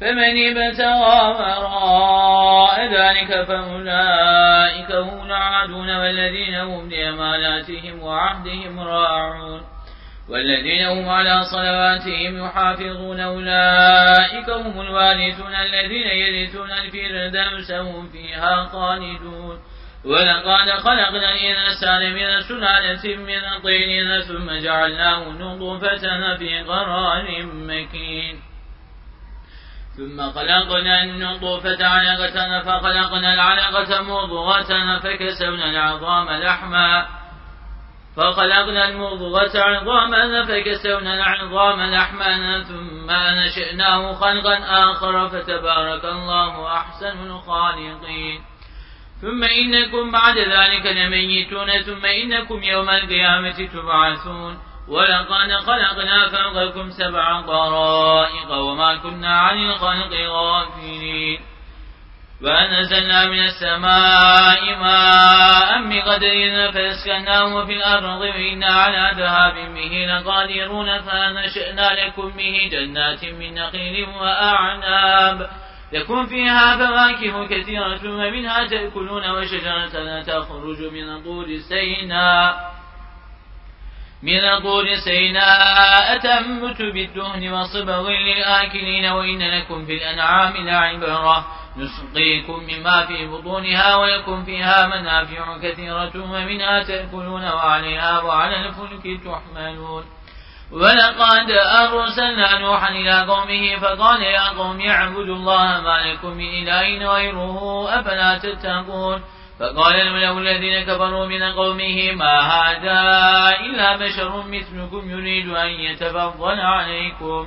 فمن ابتغى وراء ذلك فأولئك هم العادون والذين هم لأماناتهم وعهدهم راعون والذين هم على صلواتهم يحافظون أولئك هم الوارثون الذين يرثون الفردوس هم فيها خالدون ولقد خلقنا الإنسان من سلالة من طين ثم جعلناه نطفة في قرار مكين ثم خلقنا النطفة علقة فخلقنا العلقة مضغة فكسونا العظام لحما. فخلقنا المضغة عظاما فكسونا العظام لحما ثم نشأناه خلقا آخر فتبارك الله أحسن الخالقين. ثم إنكم بعد ذلك لميتون ثم إنكم يوم القيامة تبعثون. ولقد خلقنا فوقكم سبع طرائق وما كنا عن الخلق غافلين. وأنزلنا من السماء ماء بقدر فأسكناه في الأرض وإنا على ذهاب به لقادرون فنشأنا لكم به جنات من نخيل وأعناب. لكم فيها فواكه كثيرة ومنها تأكلون وشجرة تخرج من طور سيناء من طور سيناء تنبت بالدهن وصبغ للآكلين وإن لكم في الأنعام لعبرة. نسقيكم مما في بطونها ولكم فيها منافع كثيرة ومنها تأكلون وعليها وعلى الفلك تحملون. ولقد أرسلنا نوحا إلى قومه فقال يا قوم اعبدوا الله ما لكم من إله غيره أفلا تتقون. فقال الملأ الذين كفروا من قومه ما هذا إلا بشر مثلكم يريد أن يتفضل عليكم.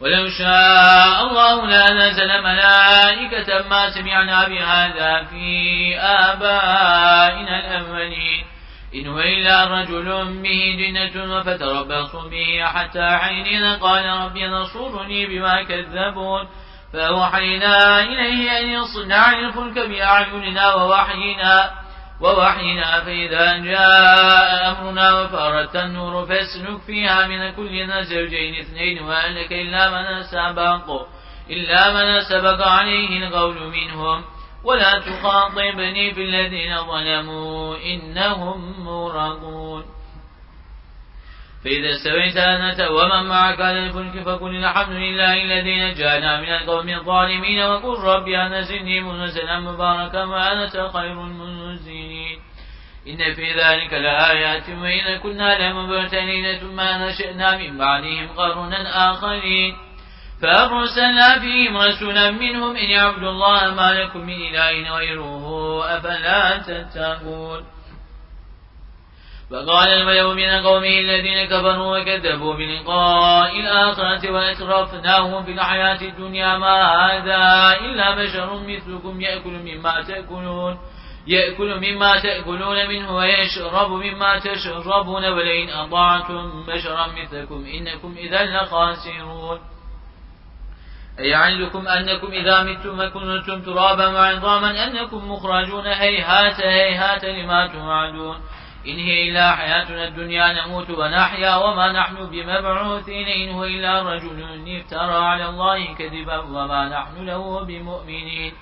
ولو شاء الله لنزل ملائكة ما سمعنا بهذا في آبائنا الأولين. إن هو إلا رجل به جنة فتربصوا به حتى حين قال رب نصرني بما كذبون. فأوحينا إليه أن يصنع الفلك بأعيننا ووحينا ووحينا فإذا جاء أمرنا وفارت النور فاسلك فيها من كل زوجين اثنين وأهلك إلا من سبق إلا من سبق عليه القول منهم. ولا تخاطبني في الذين ظلموا إنهم مرضون فإذا استويت أنت ومن معك على الفلك فقل الحمد لله الذي نجانا من القوم الظالمين وقل رب أنزلني منزلا مباركا وأنت خير المنزلين. إن في ذلك لآيات وإن كنا لمبتلين ثم نشأنا من بعدهم قرنا آخرين. فأرسلنا فيهم رسولا منهم إن يعبدوا الله ما لكم من إله غيره أفلا تتقون. وقال الملأ من قومه الذين كفروا وكذبوا بلقاء الآخرة وأترفناهم في الحياة الدنيا ما هذا إلا بشر مثلكم يأكل مما تأكلون يأكل مما تأكلون منه ويشرب مما تشربون ولئن أطعتم بشرا مثلكم إنكم إذا لخاسرون أيعلكم أنكم إذا متم وكنتم ترابا وعظاما أنكم مخرجون هيهات هيهات لما توعدون إن هي إلا حياتنا الدنيا نموت ونحيا وما نحن بمبعوثين إن هو إلا رجل افترى على الله كذبا وما نحن له بمؤمنين.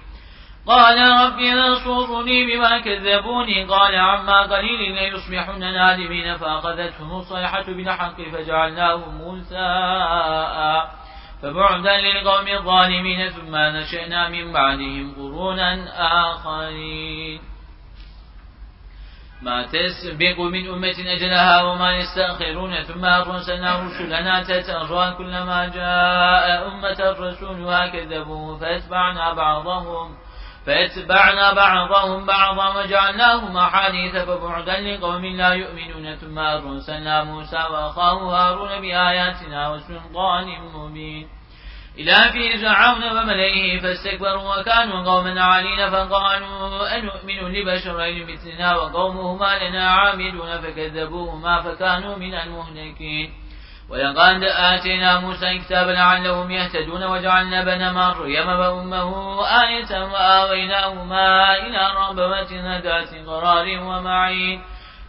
قال رب انصرني بما كذبوني. قال عما قليل ليصبحن نادمين. فأخذتهم الصيحة بالحق فجعلناهم موساء. فبعدا للقوم الظالمين ثم نشأنا من بعدهم قرونا آخرين. ما تسبق من أمة أجلها وما يستأخرون. ثم أرسلنا رسلنا تترى كلما جاء أمة رسولها كذبوه فأتبعنا بعضهم. فأتبعنا بعضهم بعضا وجعلناهم أحاديث فبعدا لقوم لا يؤمنون. ثم أرسلنا موسى وأخاه هارون بآياتنا وسلطان مبين. إلى في فرعون وملئه فاستكبروا وكانوا قوما عالين فقالوا أنؤمن لبشرين مثلنا وقومهما لنا عاملون فكذبوهما فكانوا من المهلكين. ولقد آتينا موسى كتابا لعلهم يهتدون وجعلنا بن مريم وأمه آية وآويناهما إلى ربوة ذات قرار ومعين.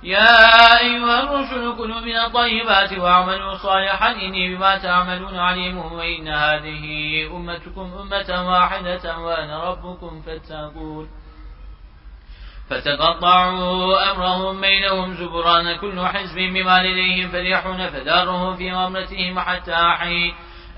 يا أيها الرسل كلوا من الطيبات واعملوا صالحا إني بما تعملون عليم وإن هذه أمتكم أمة واحدة وأنا ربكم فاتقون. فتقطعوا أمرهم بينهم زبران كل حزب بما لديهم فريحون فدارهم في غمرتهم حتى حين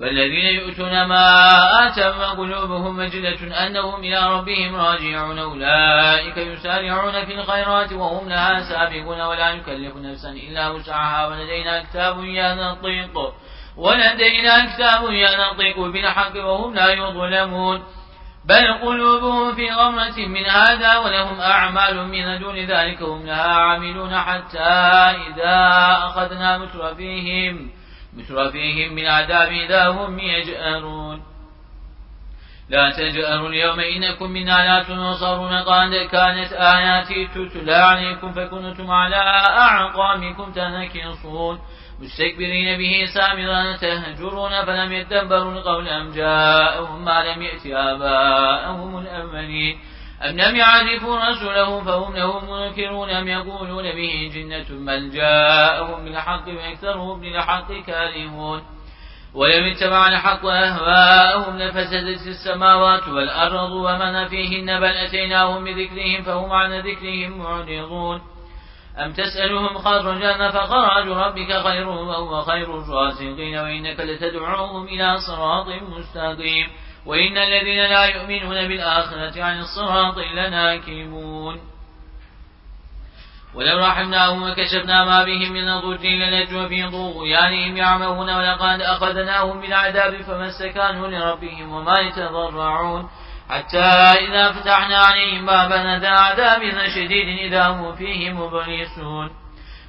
والذين يؤتون ما آتوا وقلوبهم مجلة أنهم إلى ربهم راجعون أولئك يسارعون في الخيرات وهم لها سابقون ولا يكلف نفسا إلا وسعها ولدينا كتاب ينطق ولدينا كتاب ينطق بالحق وهم لا يظلمون بل قلوبهم في غمرة من هذا ولهم أعمال من دون ذلك هم لها عاملون حتى إذا أخذنا مترفيهم مترفيهم من عذاب إذا هم يجأرون. لا تجأروا اليوم إنكم منا لا تنصرون قد كانت آياتي تتلى عليكم فكنتم على أعقامكم تنكصون. مستكبرين به سامرا تهجرون فلم يدبروا القول أم جاءهم ما لم يأت آباءهم الأولين. أم لم يعرفوا رسوله فهم له منكرون أم يقولون به جنة بل جاءهم بالحق وأكثرهم للحق كارهون ولم اتبع الحق أهواءهم لفسدت السماوات والأرض ومن فيهن بل أتيناهم بذكرهم فهم عن ذكرهم معرضون. أم تسألهم خرجا فخرج ربك خير وهو خير الرازقين وإنك لتدعوهم إلى صراط مستقيم. وإن الذين لا يؤمنون بالآخرة عن الصراط لناكبون. ولو رحمناهم وكشفنا ما بهم من ضر لنجوا في طغيانهم يعمهون ولقد أخذناهم بالعذاب فما استكانوا لربهم وما يتضرعون. حتى إذا فتحنا عليهم بابا ذا عذاب شديد إذا هم فيه مبلسون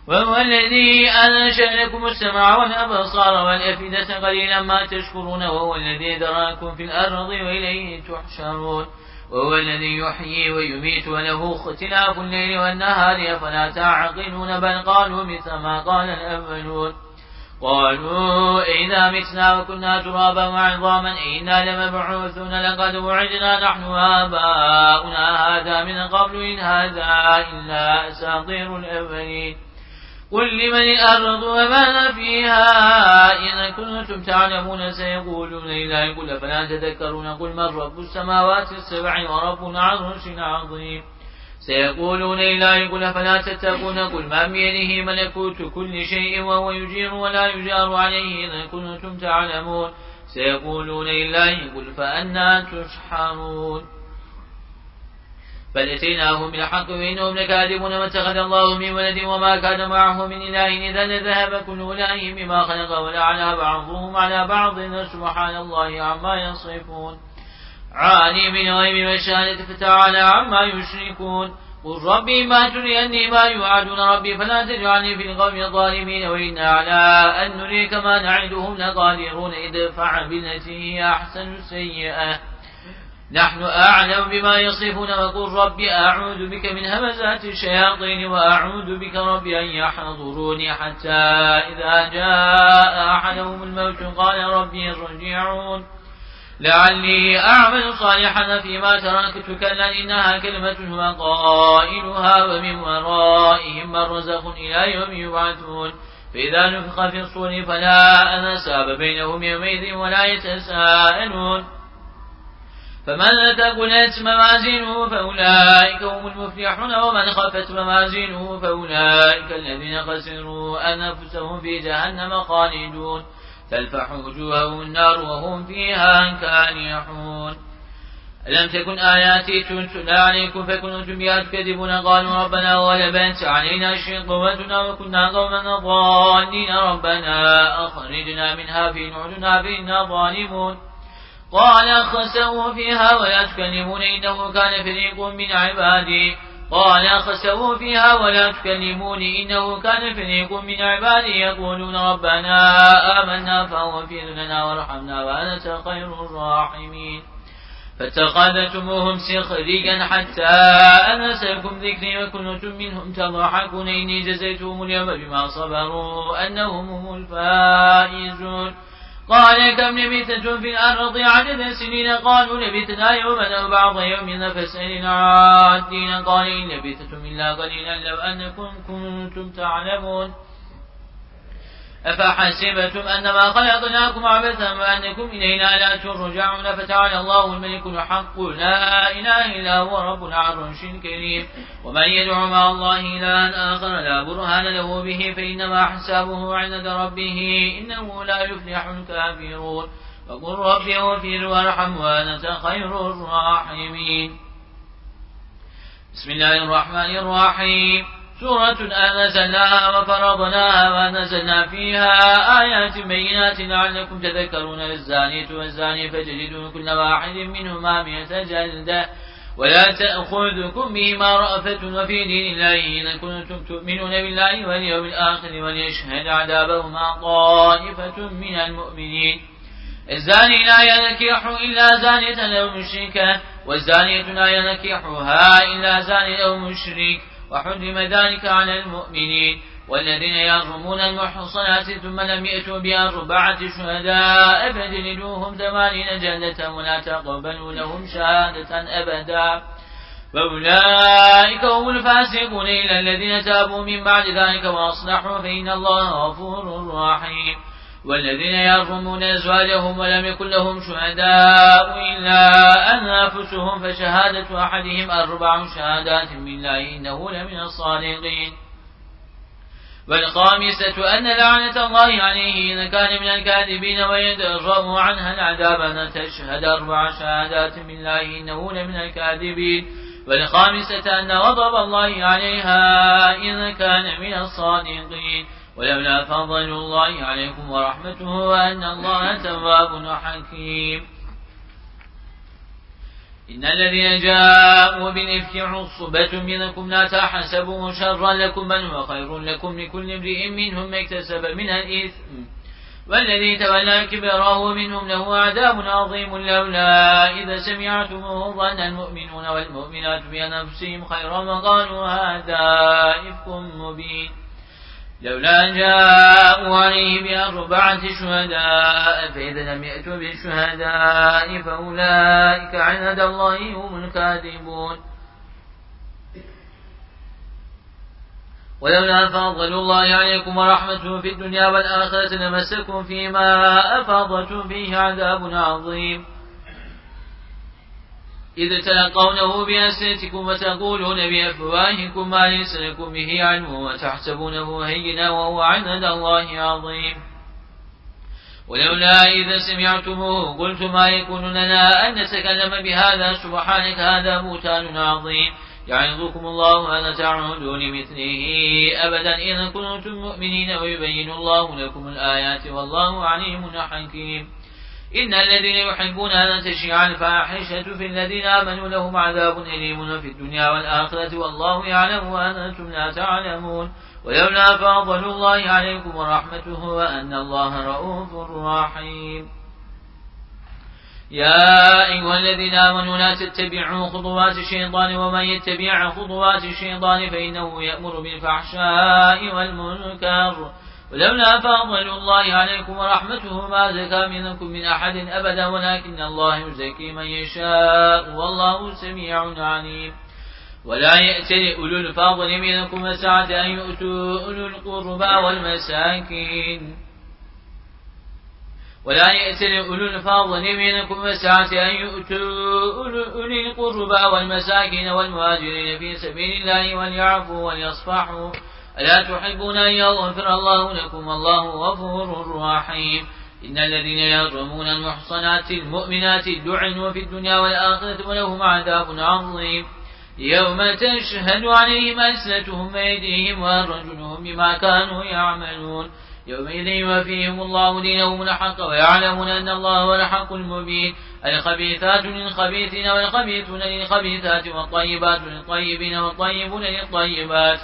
وهو الذي أنشأ لكم السمع والأبصار والأفئدة قليلا ما تشكرون وهو الذي ذراكم في الأرض وإليه تحشرون. وهو الذي يحيي ويميت وله اختلاف الليل والنهار فلا تعقلون؟ بل قالوا مثل ما قال الأولون. قالوا إذا متنا وكنا ترابا وعظاما إنا لمبعوثون لقد وعدنا نحن وآباؤنا هذا من قبل إن هذا إلا أساطير الأولين. قل لمن الأرض وما فيها إن كنتم تعلمون سيقولون إلا يقول فلا تذكرون قل من رب السماوات السبع ورب العرش العظيم سيقولون إلا يقول فلا تتقون قل ما بيده ملكوت كل شيء وهو يجير ولا يجار عليه إن كنتم تعلمون سيقولون إلا يقول فأنا تشحرون بل اتيناهم بالحق وإنهم لكاذبون واتخذ الله من ولد وما كان معه من إله إذا لذهب كل إله بما خلق ولعلى بعضهم على بعض سبحان الله عما يصفون. عالم الغيب والشهادة فتعالى عما يشركون. قل ربي ما تريني ما يوعدون ربي فلا تجعلني في القوم الظالمين وإنا على أن نريك ما نعدهم لقادرون ادفع بالتي هي أحسن السيئة. نحن أعلم بما يصفون وقل رب أعوذ بك من همزات الشياطين وأعوذ بك رب أن يحضروني حتى إذا جاء أحدهم الموت قال ربي ارجعون. لعلي أعمل صالحا فيما تركت كلا إنها كلمة هو قائلها ومن ورائهم مرزق إلى يوم يبعثون. فإذا نفخ في الصور فلا أنساب بينهم يومئذ ولا يتساءلون. فمن ثقلت موازينه فأولئك هم المفلحون ومن خفت موازينه فأولئك الذين خسروا أنفسهم في جهنم خالدون. تلفح وجوههم النار وهم فيها كالحون ألم تكن آياتي تتلى عليكم فكنتم بها تكذبون؟ قالوا ربنا غلبت علينا شقوتنا وكنا قوما ضالين. ربنا أخرجنا منها في نعدنا فإنا ظالمون. قال خسوا فيها ولا تكلمون إنه كان فريق من عبادي. قال خسوا فيها ولا تكلمون إنه كان فريق من عبادي. يقولون ربنا آمنا فاغفر لنا وارحمنا وأنت خير الراحمين. فاتخذتموهم سخريا حتى أنسلكم ذكري وكنتم منهم تضحكون. إني جزيتهم اليوم بما صبروا أنهم هم الفائزون. قال كم لبثتم في الأرض عدد سنين؟ قالوا لبثنا يوما أو بعض يوم فاسأل العادين قال إن لبثتم إلا قليلا لو أنكم كنتم تعلمون. أفحسبتم أنما خلقناكم عبثا وأنكم إلينا لا ترجعون فتعالى الله الملك الحق لا إله إلا هو رب العرش الكريم. ومن يدعو مع الله إلها آخر لا برهان له به فإنما حسابه عند ربه إنه لا يفلح الكافرون. وقل رب اغفر وارحم وأنت خير الراحمين. بسم الله الرحمن الرحيم. سورة أنزلناها وفرضناها وأنزلنا فيها آيات بينات لعلكم تذكرون للزانية والزاني فجلدوا كل واحد منهما مئة جلدة ولا تأخذكم بهما رأفة وفي دين الله إن كنتم تؤمنون بالله واليوم الآخر وليشهد عذابهما طائفة من المؤمنين الزاني لا ينكح إلا زانية أو مشركة والزانية لا ينكحها إلا زاني أو مشرك وحرم ذلك على المؤمنين والذين يرمون المحصنات ثم لم يأتوا بأربعة شهداء فجلدوهم ثمانين جلدة ولا تقبلوا لهم شهادة أبدا. فأولئك هم الفاسقون إلى الذين تابوا من بعد ذلك وأصلحوا فإن الله غفور رحيم. والذين يرمون أزواجهم ولم يكن لهم شهداء إلا أنفسهم فشهادة أحدهم أربع شهادات بالله إنه لمن الصادقين. والخامسة أن لعنة الله عليه إذا كان من الكاذبين ويدرأ عنها العذاب أن تشهد أربع شهادات بالله إنه لمن الكاذبين. والخامسة أن غضب الله عليها إذا كان من الصادقين. ولولا فضل الله عليكم ورحمته وأن الله تواب حكيم. إن الذين جاءوا بالإفك عصبة منكم لا تحسبوه شرا لكم بل هو خير لكم لكل امرئ منهم اكتسب من الإثم. والذي تولى كبره منهم له عذاب عظيم لولا إذا سمعتموه ظن المؤمنون والمؤمنات بأنفسهم خيرا وقالوا هذا إفك مبين. لولا جاءوا عليه بأربعة شهداء فإذا لم يأتوا بالشهداء فأولئك عند الله هم الكاذبون. ولولا فضل الله عليكم ورحمته في الدنيا والآخرة لمسكم فيما أفاضتم فيه عذاب عظيم. إذ تلقونه بأسنتكم وتقولون بأفواهكم ما ليس لكم به علم وتحسبونه هينا وهو عند الله عظيم؟ ولولا إذا سمعتموه قلت ما يكون لنا أن نتكلم بهذا؟ سبحانك هذا بوتان عظيم. يعظكم الله أن تعودوا لمثله أبدا إن كنتم مؤمنين ويبين الله لكم الآيات والله عليم حكيم. إن الذين يحبون أن تشيع الفاحشة في الذين آمنوا لهم عذاب أليم في الدنيا والآخرة والله يعلم وأنتم لا تعلمون. ولولا فضل الله عليكم ورحمته وأن الله رؤوف رحيم. يا أيها الذين آمنوا لا تتبعوا خطوات الشيطان ومن يتبع خطوات الشيطان فإنه يأمر بالفحشاء والمنكر. ولولا فضل الله عليكم ورحمته ما زكى منكم من أحد أبدا ولكن الله يزكي من يشاء والله سميع عليم. ولا يأتل أولو الفضل منكم وسعة أن يؤتوا أولو القربى والمساكين. ولا يأتل أولو الفضل منكم وسعة أن يؤتوا أولي القربى والمساكين والمهاجرين في سبيل الله وليعفوا وليصفحوا. ألا تحبون أن يغفر الله لكم؟ والله غفور رحيم. إن الذين يرمون المحصنات المؤمنات لعنوا في الدنيا والآخرة ولهم عذاب عظيم. يوم تشهد عليهم ألسنتهم وأيديهم وأرجلهم بما كانوا يعملون. يومئذ يوفيهم الله دينهم الحق ويعلمون أن الله هو الحق المبين. الخبيثات للخبيثين والخبيثون للخبيثات والطيبات للطيبين والطيبون للطيبات.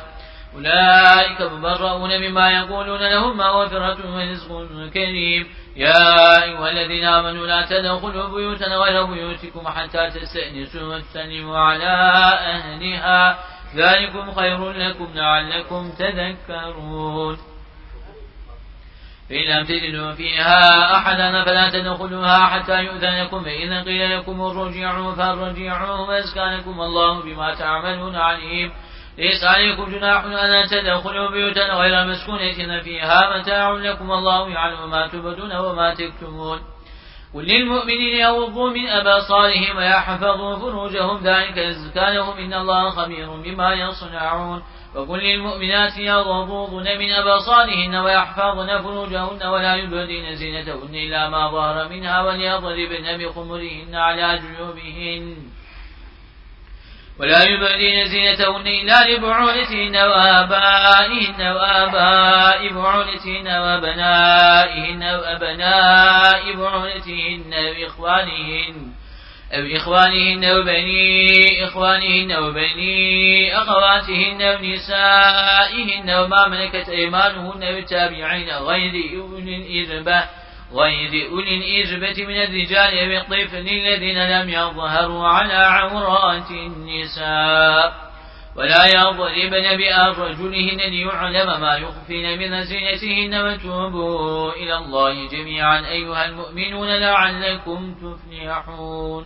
أولئك مبرؤون مما يقولون لهم مغفرة ورزق كريم. يا أيها الذين آمنوا لا تدخلوا بيوتا غير بيوتكم حتى تستأنسوا وتسلموا على أهلها. ذلكم خير لكم لعلكم تذكرون. فإن لم تجدوا فيها أحدا فلا تدخلوها حتى يؤذن لكم. فإذا قيل لكم ارجعوا فارجعوا. وأزكى لكم الله بما تعملون عليم. ليس عليكم جناح أن تدخلوا بيوتا غير مسكونة فيها متاع لكم الله يعلم ما تبدون وما تكتمون. قل للمؤمنين يغضوا من أبصارهم ويحفظوا فروجهم ذلك أزكى لهم إن الله خبير بما يصنعون. وقل للمؤمنات يغضضن من أبصارهن ويحفظن فروجهن ولا يبدين زينتهن إلا ما ظهر منها وليضربن بخمرهن على جيوبهن. ولا يبدين زينتهن إلا لبعولتهن وآبائهن وآباء بعولتهن وبنائهن وأبناء بعولتهن وإخوانهن أو إخوانهن وبني إخوانهن وبني أخواتهن ونسائهن وما ملكت أيمانهن والتابعين غير أولي الإربة غير أولي الإربة من الرجال والطفل الذين لم يظهروا على عورات النساء. ولا يضربن بأرجلهن ليعلم ما يخفين من زينتهن وتوبوا إلى الله جميعا أيها المؤمنون لعلكم تفلحون.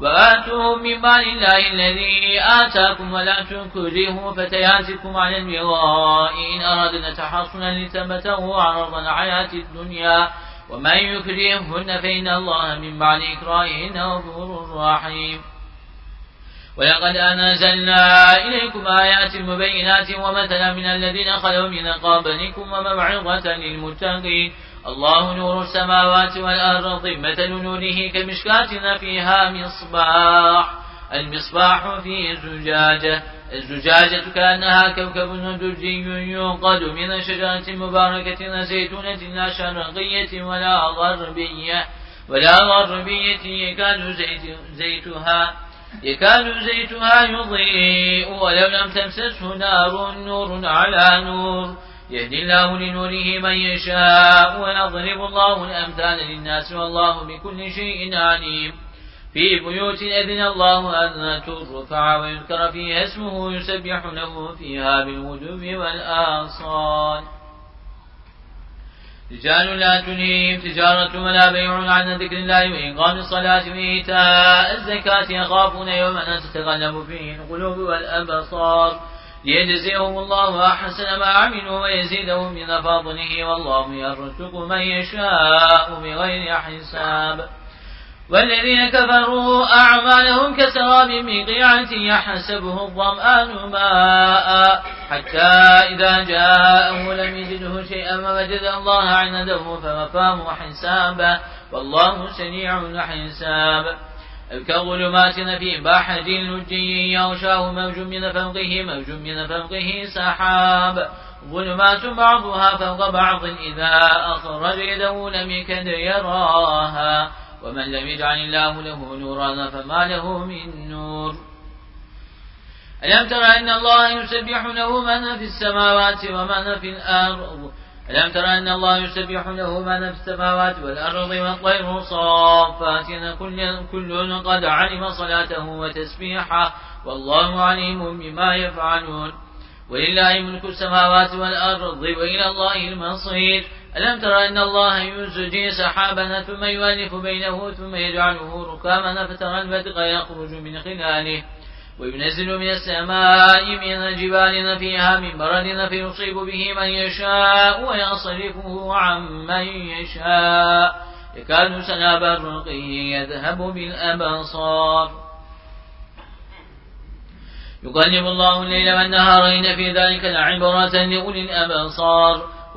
وآتوهم من مال الله الذي آتاكم ولا تكرهوا فتياتكم على البغاء إن أردنا تحصنا لتبتغوا عرض الحياة الدنيا ومن يكرههن فإن الله من بعد إكراههن غفور رحيم. ولقد أنزلنا إليكم آيات مبينات ومثلا من الذين خلوا من قبلكم وموعظة للمتقين. الله نور السماوات والأرض مثل نوره كمشكاتنا فيها مصباح. المصباح في زجاجة الزجاجة كأنها كوكب درجي يوقد من شجرة مباركة زيتونة لا شرقية ولا غربية ولا غربية يكاد زيت زيتها يكاد زيتها يضيء. ولو لم تمسسه نار نور على نور. يهدي الله لنوره من يشاء ويضرب الله الأمثال للناس والله بكل شيء عليم. في بيوت أذن الله أن ترفع ويذكر فيها اسمه يسبح له فيها بالغدو والآصال. رجال لا تنهيهم تجارة ولا بيع عن ذكر الله وإقام الصلاة وإيتاء الزكاة يخافون يوما تتغلب فيه القلوب والأبصار. ليجزيهم الله أحسن ما عملوا ويزيدهم من فضله والله يرزق من يشاء بغير حساب. والذين كفروا أعمالهم كسراب بقيعة يحسبه الظمآن ماء. حتى إذا جاءه لم يجده شيئا ووجد الله عنده فوفاه حسابا. والله سريع الحساب كظلمات في بحر لجي يغشاه موج من فوقه موج من فوقه سحاب. ظلمات بعضها فوق بعض إذا أخرج يده لم يكد يراها. ومن لم يجعل الله له نورا فما له من نور. ألم تر أن الله يسبح له من في السماوات ومن في الأرض؟ ألم تر أن الله يسبح له ما في السماوات والأرض والطير صافات كل, كل قد علم صلاته وتسبيحه والله عليم بما يفعلون. ولله ملك السماوات والأرض وإلى الله المصير. ألم تر أن الله يزجي سحابا ثم يؤلف بينه ثم يجعله ركاما فترى البدق يخرج من خلاله. وينزل من السماء من الجبال فيها من برد فيصيب به من يشاء ويصرفه عن من يشاء. يكاد سنا برقه يذهب بالأبصار. يقلب الله الليل والنهار إن في ذلك لعبرة لأولي الأبصار.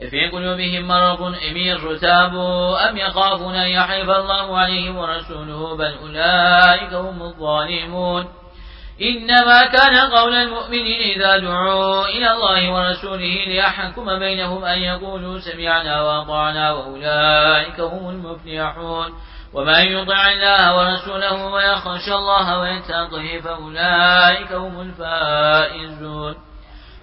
في قلوبهم مرض أم ارتابوا أم يخافون أن يحيف الله عليهم ورسوله بل أولئك هم الظالمون. إنما كان قول المؤمنين إذا دعوا إلى الله ورسوله ليحكم بينهم أن يقولوا سمعنا وأطعنا وأولئك هم المفلحون. ومن يطع الله ورسوله ويخشى الله ويتقه فأولئك هم الفائزون.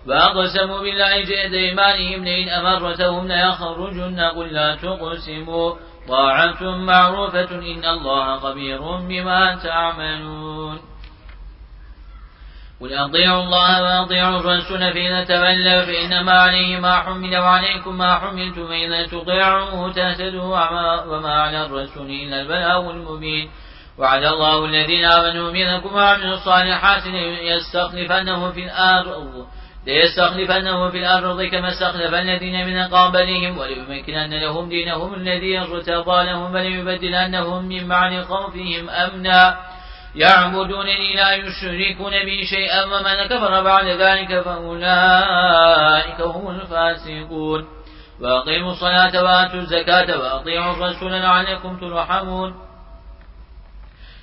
وأقسموا بالله جئد إيمانهم لئن أمرتهم ليخرجن قل لا تقسموا. طاعة معروفة إن الله خبير بما تعملون. قل أطيعوا الله وأطيعوا الرسول فإن تولوا فإنما عليه ما حمل وعليكم ما حملتم فإذا تطيعوه تهتدوا وما على الرسول إلا البلاغ المبين. وعد الله الذين آمنوا منكم وعملوا الصالحات ليستخلفنهم في الأرض. ليستخلفنه في الأرض كما استخلف الذين من قابلهم وليمكنن لهم دينهم الذي ارتضى لهم وليبدلنهم من بعد خوفهم أمنا. يعبدونني لا يشركون بي شيئا ومن كفر بعد ذلك فأولئك هم الفاسقون. وأقيموا الصلاة وآتوا الزكاة وأطيعوا الرسول لعلكم ترحمون.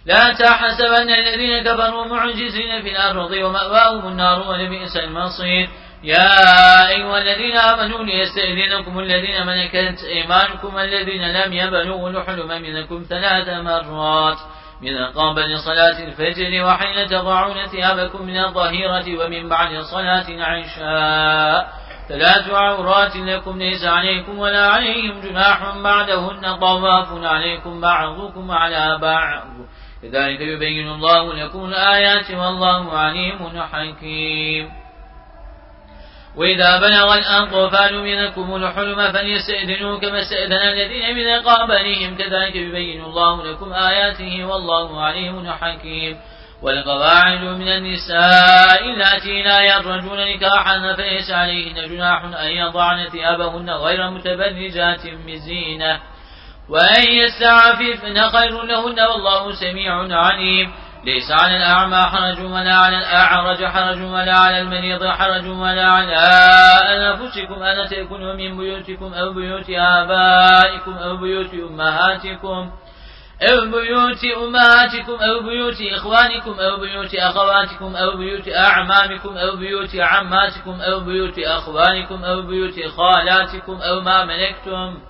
لا تحسبن الذين كفروا معجزين في الأرض ومأواهم النار ولبئس المصير. يا أيها الذين آمنوا ليستئذنكم الذين ملكت إيمانكم الذين لم يبلغوا الحلم منكم ثلاث مرات. من قبل صلاة الفجر وحين تضعون ثيابكم من الظهيرة ومن بعد صلاة العشاء. ثلاث عورات لكم ليس عليكم ولا عليهم جناح بعدهن طواف عليكم بعضكم على بعض. كذلك يبين الله لكم الآيات والله عليم حكيم. وإذا بلغ الأطفال منكم الحلم فليستئذنوا كما استئذن الذين من قابلهم كذلك يبين الله لكم آياته والله عليم حكيم. والقواعد من النساء التي لا يرجون نكاحا فليس عليهن جناح أن يضعن ثيابهن غير متبرجات بزينة وأن يستعففن خير لهن والله سميع عليم. ليس على الأعمى حرج ولا على الأعرج حرج ولا على المريض حرج ولا على أنفسكم. أن تأكلوا من بيوتكم أو بيوت آبائكم أو بيوت أمهاتكم أو بيوت أمهاتكم أو بيوت إخوانكم أو بيوت أخواتكم أو بيوت أعمامكم أو بيوت عماتكم أو بيوت أخوانكم أو بيوت خالاتكم أو ما ملكتم.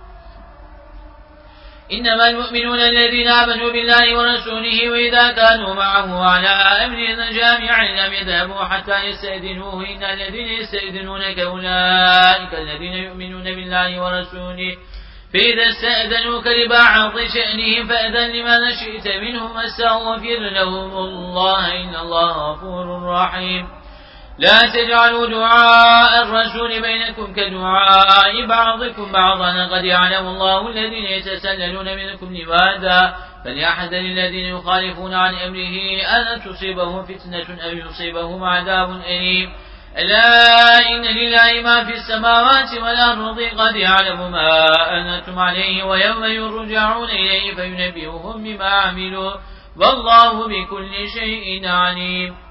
إنما المؤمنون الذين آمنوا بالله ورسوله وإذا كانوا معه على أمر جامع لم يذهبوا حتى يستأذنوه. إن الذين يستأذنونك أولئك الذين يؤمنون بالله ورسوله. فإذا استأذنوك لبعض شأنهم فأذن لما نشئت منهم. أستغفر لهم الله إن الله غفور رحيم. لا تجعلوا دعاء الرسول بينكم كدعاء بعضكم بعضا. قد يعلم الله الذين يتسللون منكم لماذا؟ فليحذر الذين يخالفون عن أمره أن تصيبهم فتنة أو يصيبهم عذاب أليم. ألا إن لله ما في السماوات والأرض. قد يعلم ما أنتم عليه ويوم يرجعون إليه فينبئهم بما عملوا. والله بكل شيء عليم.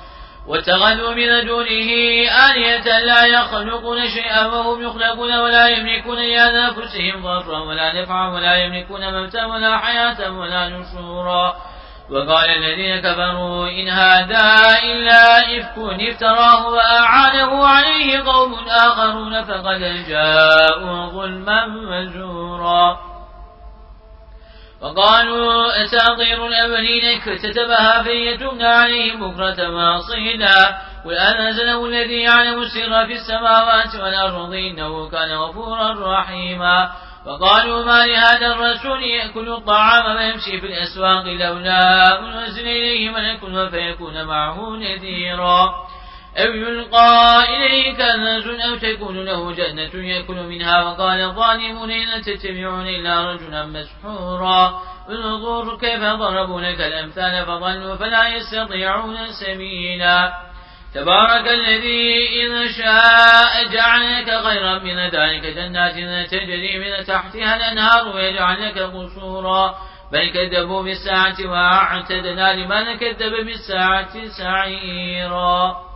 واتخذوا من دونه آلية لا يخلقون شيئا وهم يخلقون ولا يملكون لأنفسهم ضرا ولا نفعا ولا يملكون موتا ولا حياة ولا نشورا. وقال الذين كفروا إن هذا إلا إفك افتراه وأعانه عليه قوم آخرون فقد جاءوا ظلما مزورا وقالوا أساطير الأولين اكتتبها فيتمنى عليهم بكرة واصيلا قل أنزله الذي يعلم السر في السماوات والأرض إنه كان غفورا رحيما. وقالوا ما لهذا الرسول يأكل الطعام ويمشي في الأسواق لولا أنزل إليه ملك فيكون معه نذيرا. أو يلقى إليه كنز أو تكون له جنة يأكل منها؟ وقال الظالمون إن تتبعون إلا رجلا مسحورا. انظر كيف ضربوا لك الأمثال فضلوا فلا يستطيعون سبيلا. تبارك الذي إن شاء جعل لك خيرا من ذلك جنات تجري من تحتها الأنهار ويجعل لك قصورا. بل كذبوا بالساعة وأعتدنا لمن كذب بالساعة سعيرا.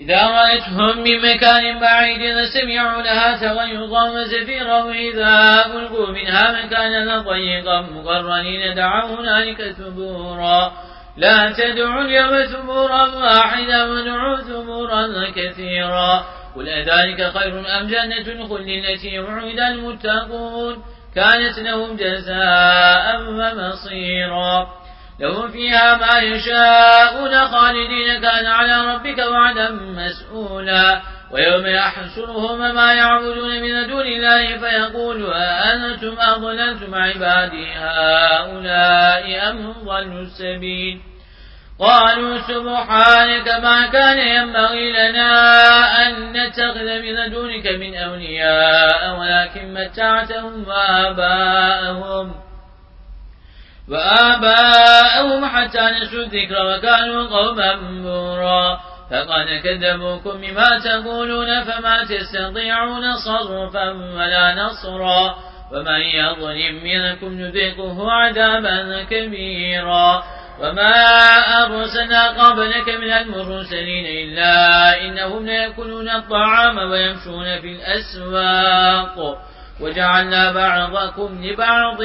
إذا رأتهم من مكان بعيد سمعوا لها تغيظا وزفيرا وإذا ألقوا منها مكانا ضيقا مقرنين دعوا هنالك ثبورا. لا تدعوا اليوم ثبورا واحدا ودعوا ثبورا كثيرا. قل أذلك خير أم جنة الخلد التي وعد المتقون؟ كانت لهم جزاء ومصيرا. لهم فيها ما يشاءون خالدين كان على ربك وعدا مسؤولا. ويوم يحشرهم ما يعبدون من دون الله فيقول أأنتم أضللتم عبادي هؤلاء أم ضلوا السبيل؟ قالوا سبحانك ما كان ينبغي لنا أن نتخذ من دونك من أولياء ولكن متعتهم وآباءهم. وآباءهم حتى نسوا الذكر وكانوا قوما بورا فقد كذبوكم بما تقولون فما تستطيعون صرفا ولا نصرا. ومن يظلم منكم نذيقه عذابا كبيرا. وما أرسلنا قبلك من المرسلين إلا إنهم ليأكلون الطعام ويمشون في الأسواق. وجعلنا بعضكم لبعض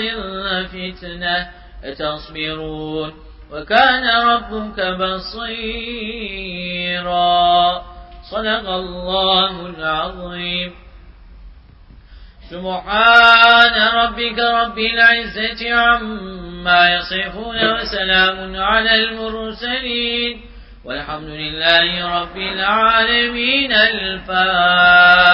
فتنة. أتصبرون وكان ربك بصيرا. صدق الله العظيم. سبحان ربك رب العزة عما يصفون وسلام على المرسلين. والحمد لله رب العالمين. الفاتحة.